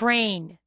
train